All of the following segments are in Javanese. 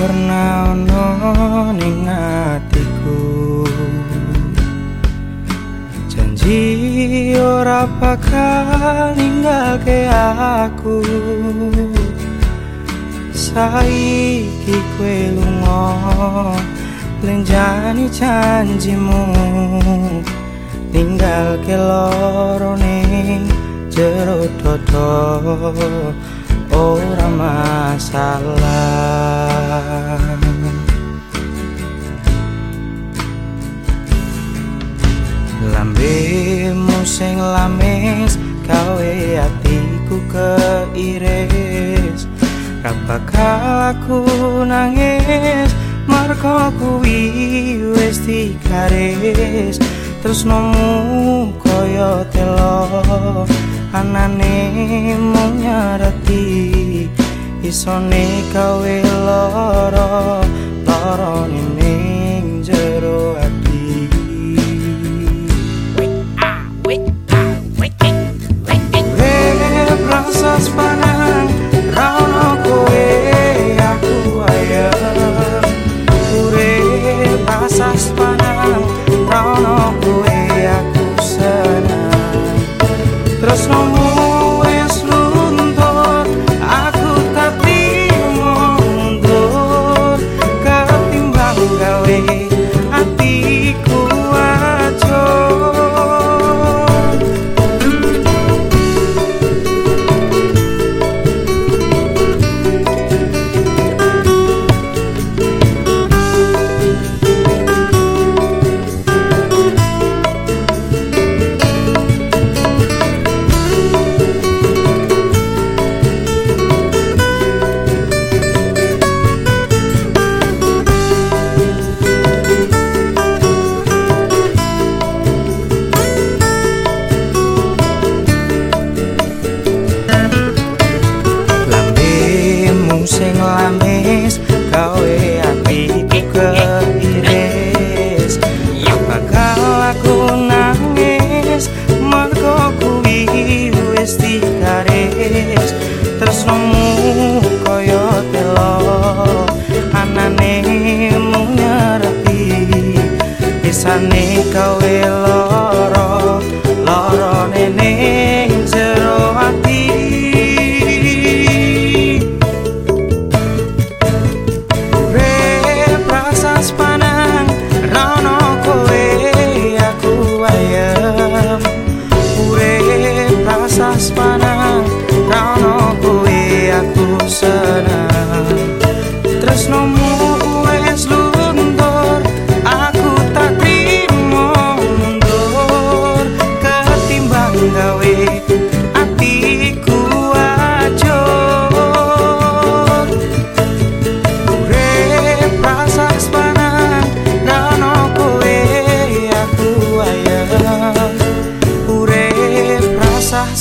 pernah ono ning atiku. Janji ora bakal ninggalke aku. Saiki kue lunga lenjani janjimu. Tinggal ke loro ning jero dodo ora masalah lambemu sing lames gawe atiku keiris. Ra bakal aku nangis Marko kuwi wis dikaris Terus nomu koyo telo Anane mung nyareti. Isone kawe loro sing lamis gawe atiku keiris bakal aku nangis mergo kuwi wis dikaris tresnomu kaya telo anane mung nyarepi bisane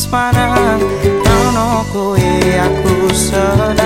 rasa sepanang Rano kowe aku senang